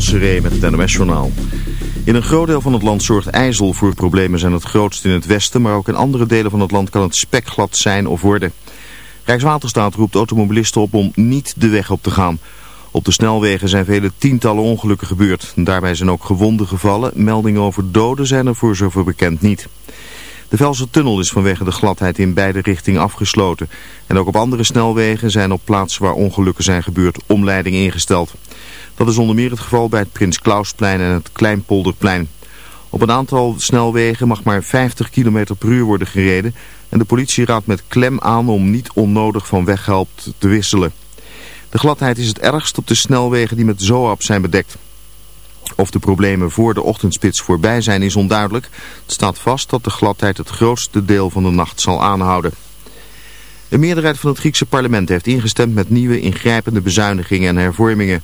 Met het NOS-journaal. In een groot deel van het land zorgt ijzel voor problemen zijn het grootst in het westen, maar ook in andere delen van het land kan het spekglad zijn of worden. Rijkswaterstaat roept automobilisten op om niet de weg op te gaan. Op de snelwegen zijn vele tientallen ongelukken gebeurd. Daarbij zijn ook gewonden gevallen. Meldingen over doden zijn er voor zover bekend niet. De Velse tunnel is vanwege de gladheid in beide richtingen afgesloten. En ook op andere snelwegen zijn op plaatsen waar ongelukken zijn gebeurd omleidingen ingesteld. Dat is onder meer het geval bij het Prins Klausplein en het Kleinpolderplein. Op een aantal snelwegen mag maar 50 km per uur worden gereden en de politie raadt met klem aan om niet onnodig van weghelp te wisselen. De gladheid is het ergst op de snelwegen die met ZOAP zijn bedekt. Of de problemen voor de ochtendspits voorbij zijn is onduidelijk. Het staat vast dat de gladheid het grootste deel van de nacht zal aanhouden. Een meerderheid van het Griekse parlement heeft ingestemd met nieuwe ingrijpende bezuinigingen en hervormingen.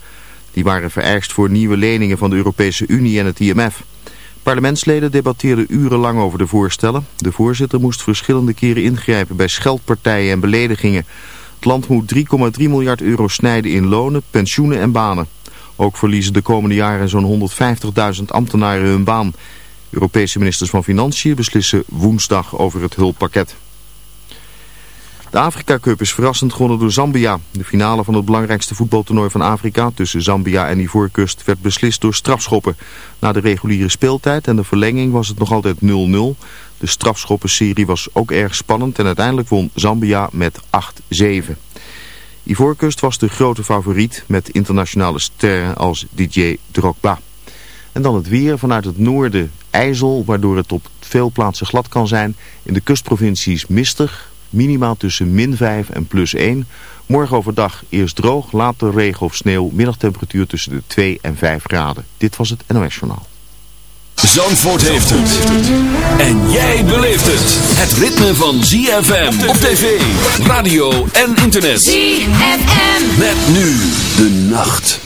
Die waren vereist voor nieuwe leningen van de Europese Unie en het IMF. Parlementsleden debatteerden urenlang over de voorstellen. De voorzitter moest verschillende keren ingrijpen bij scheldpartijen en beledigingen. Het land moet 3,3 miljard euro snijden in lonen, pensioenen en banen. Ook verliezen de komende jaren zo'n 150.000 ambtenaren hun baan. Europese ministers van Financiën beslissen woensdag over het hulppakket. De Afrika Cup is verrassend gewonnen door Zambia. De finale van het belangrijkste voetbaltoernooi van Afrika tussen Zambia en Ivoorkust werd beslist door strafschoppen. Na de reguliere speeltijd en de verlenging was het nog altijd 0-0. De strafschoppenserie was ook erg spannend en uiteindelijk won Zambia met 8-7. Ivoorkust was de grote favoriet met internationale sterren als DJ Drogba. En dan het weer vanuit het noorden ijzel, waardoor het op veel plaatsen glad kan zijn. In de kustprovincies mistig, minimaal tussen min 5 en plus 1. Morgen overdag eerst droog, later regen of sneeuw, middagtemperatuur tussen de 2 en 5 graden. Dit was het NOS Journaal. Zandvoort heeft het. En jij beleeft het. Het ritme van ZFM op tv, radio en internet. ZFM. Met nu de nacht.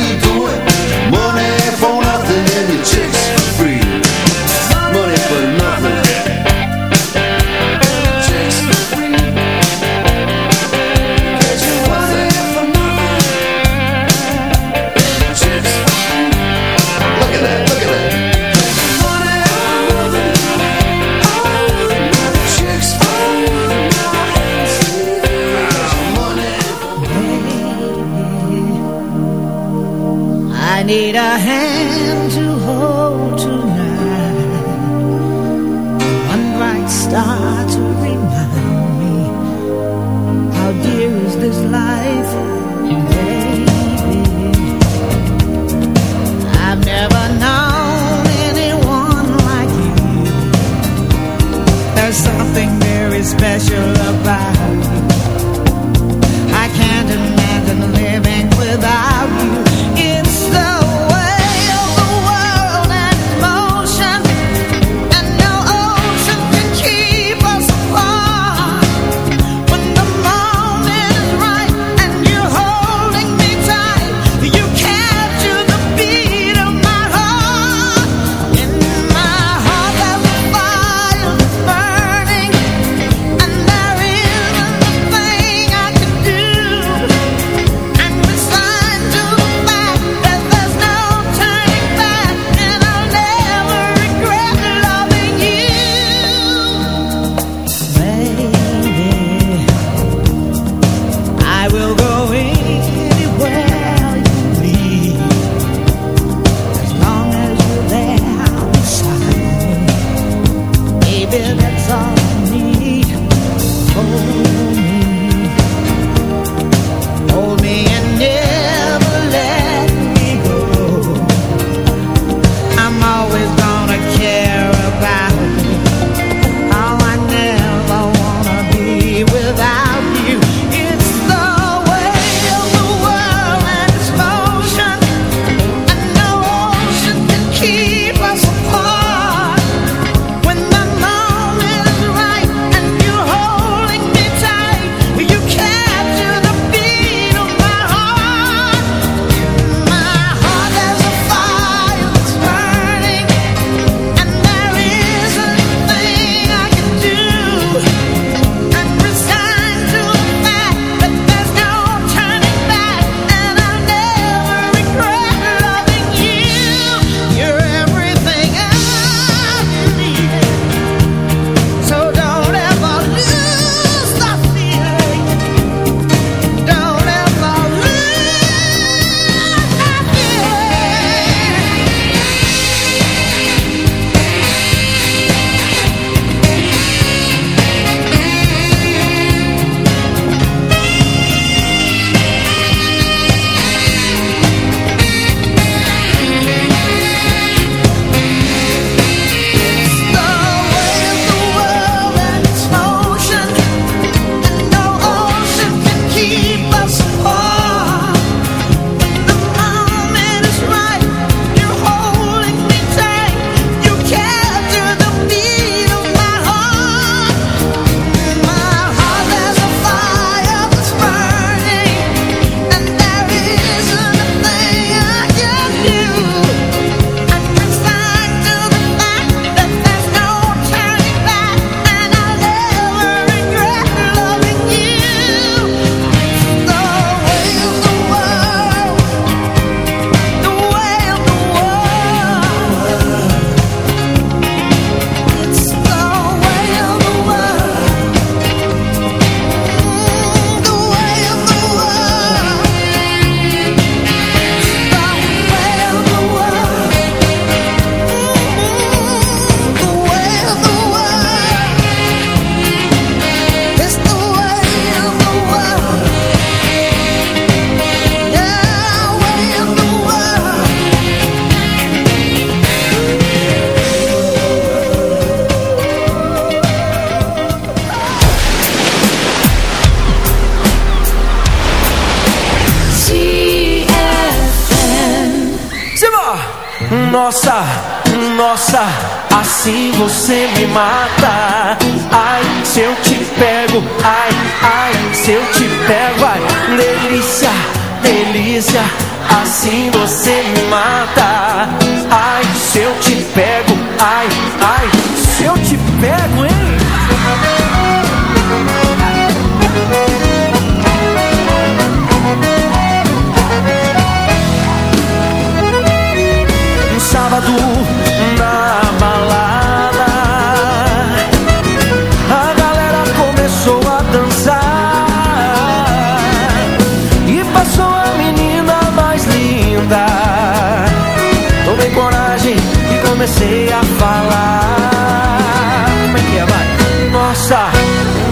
comecei a falar. Como é que é, vai? Nossa,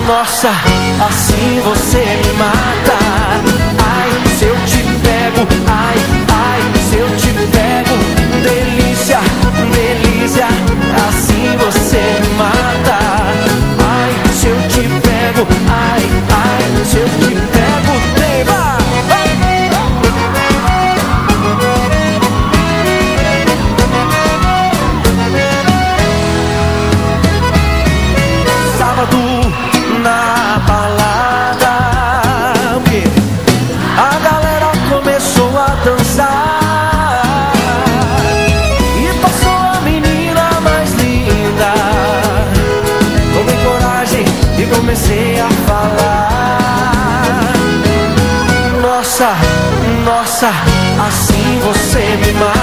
nossa. Assim você me mata.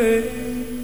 away.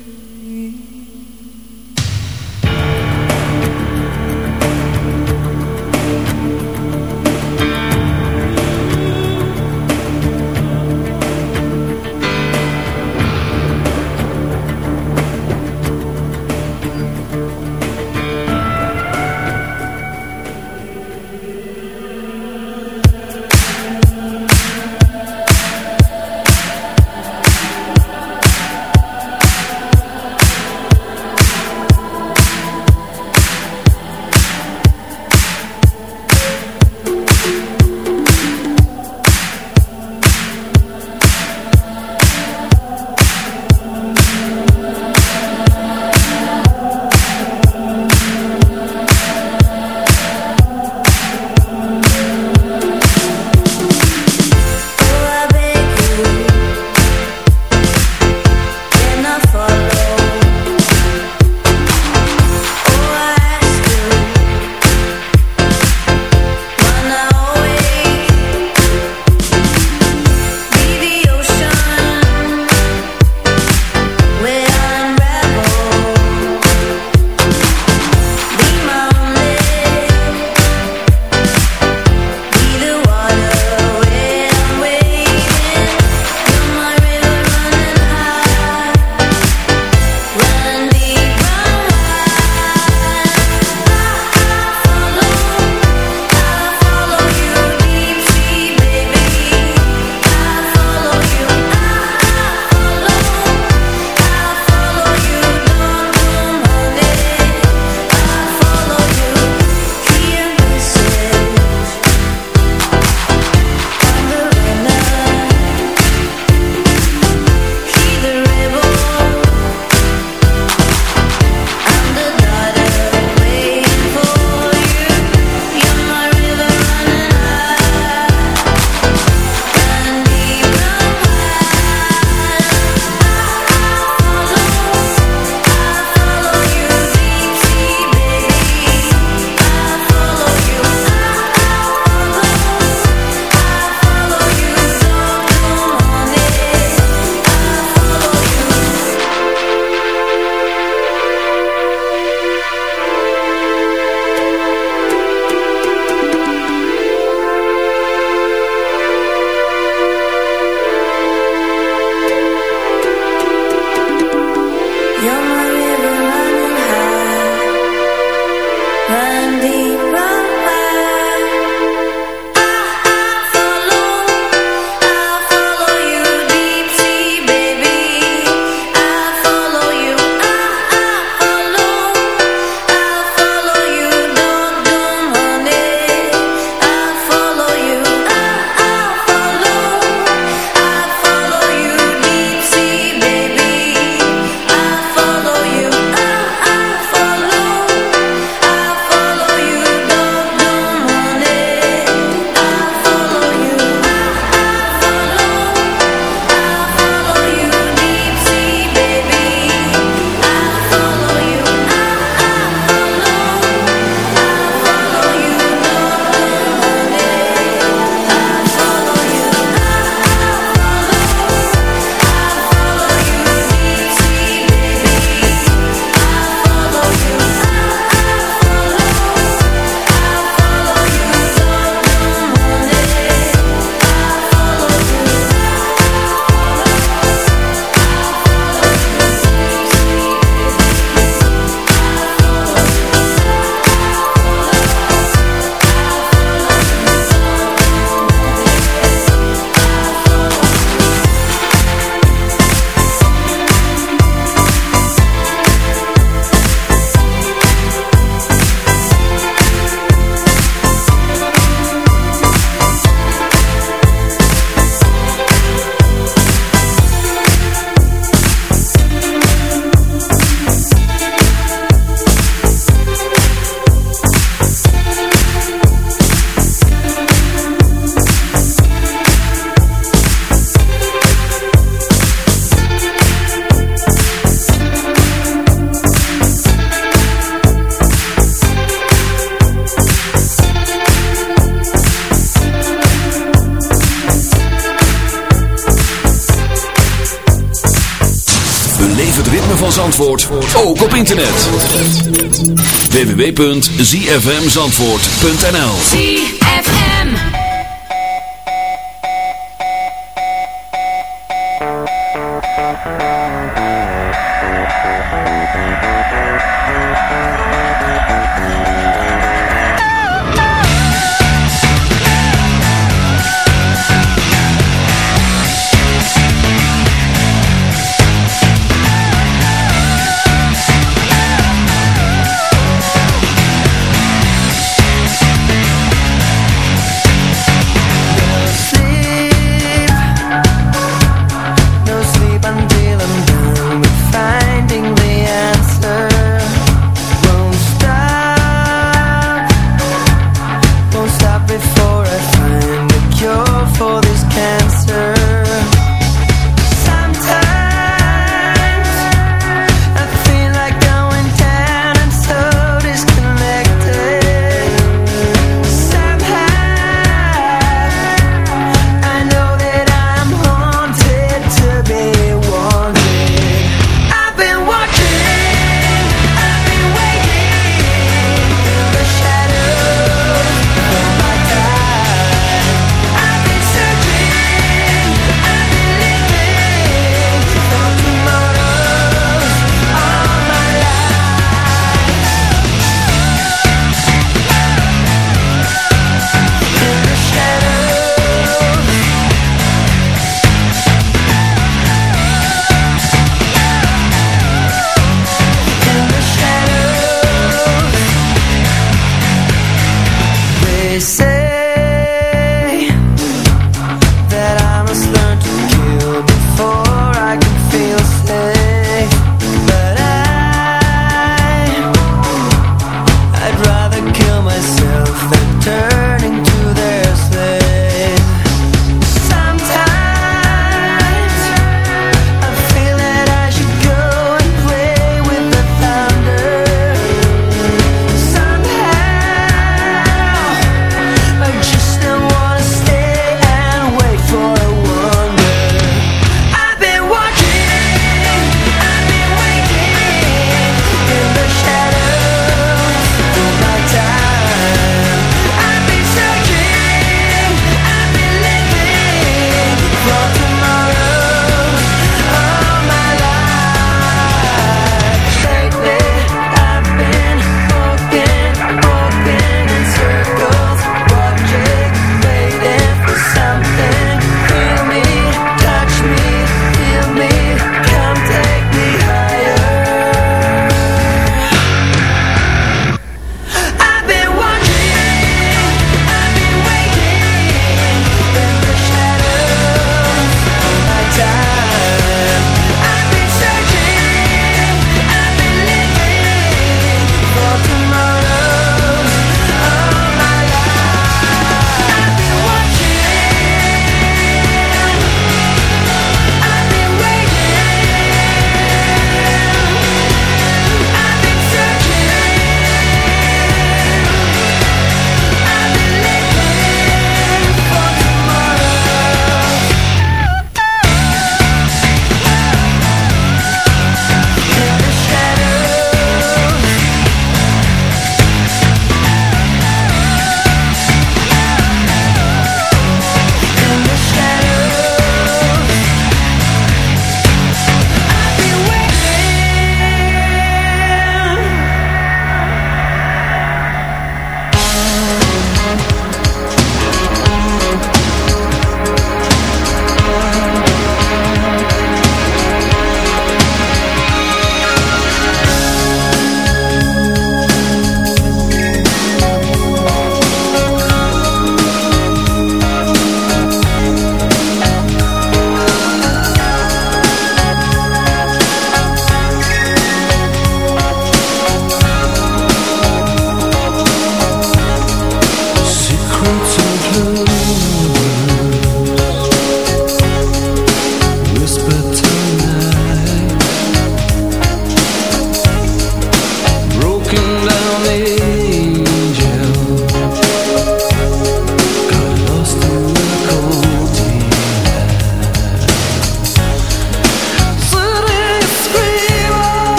www.zfmzandvoort.nl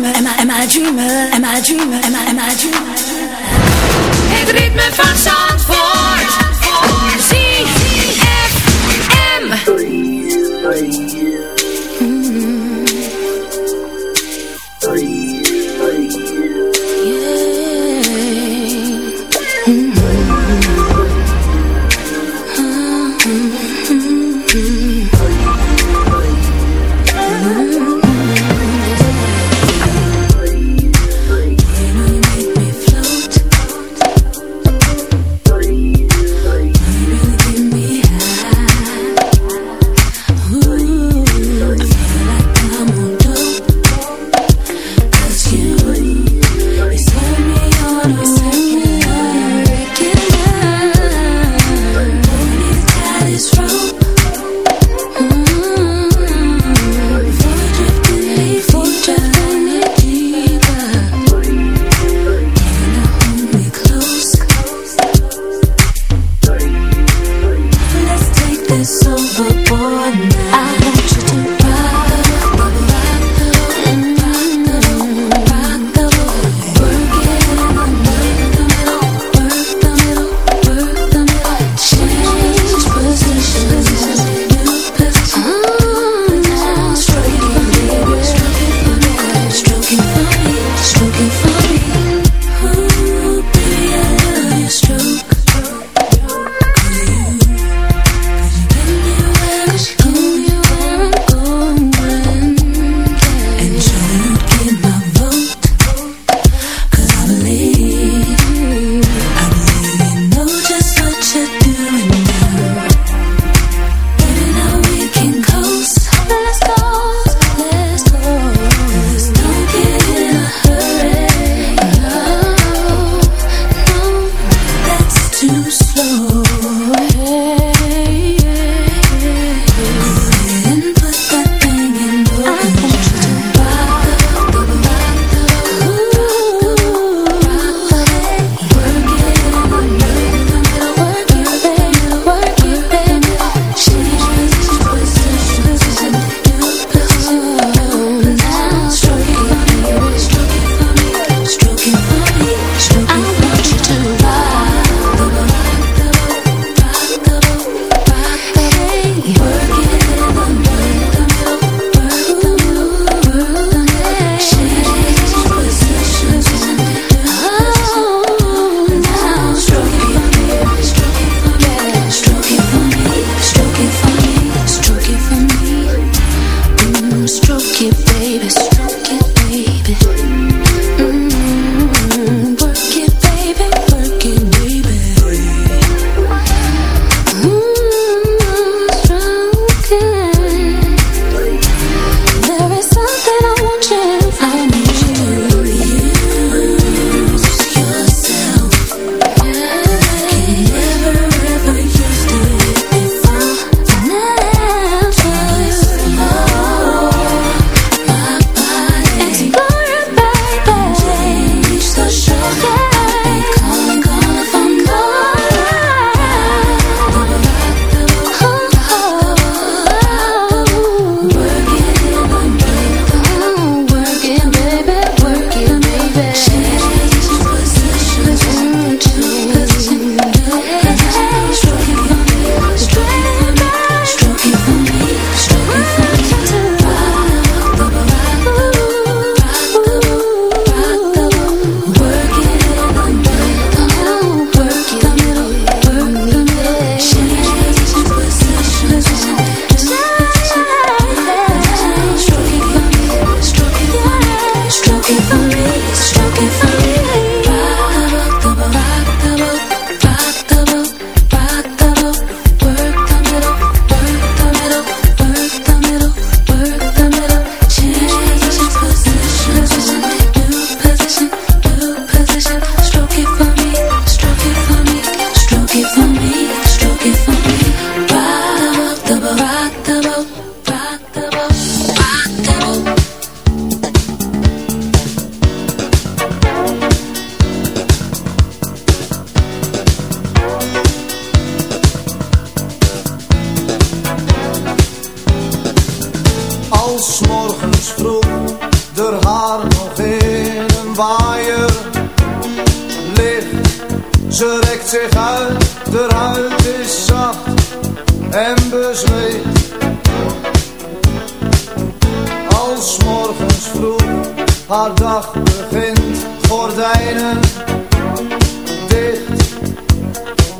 dreamer? Am I am I dreamer? Am I dreamer? Am I am I dreamer? Het ritme van Zandvoort.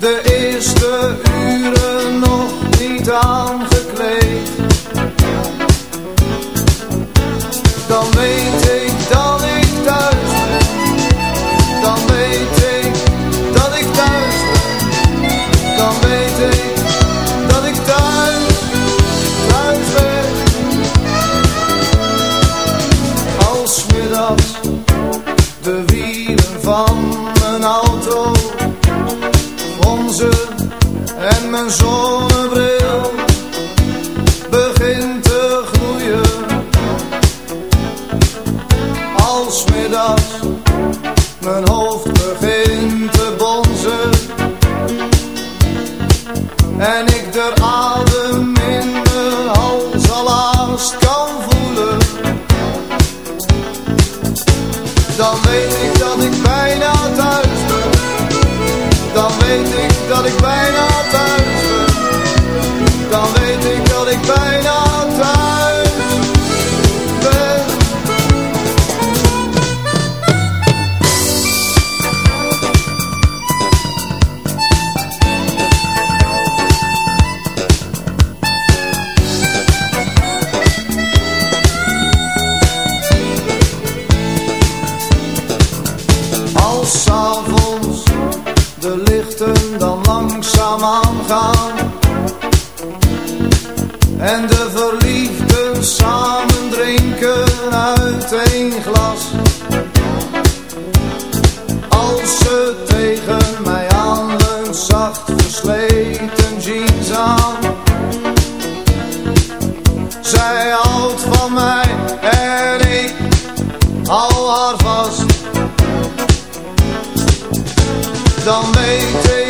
de eerste uren nog niet aan. Zij houdt van mij en ik hou haar vast. Dan weet ik.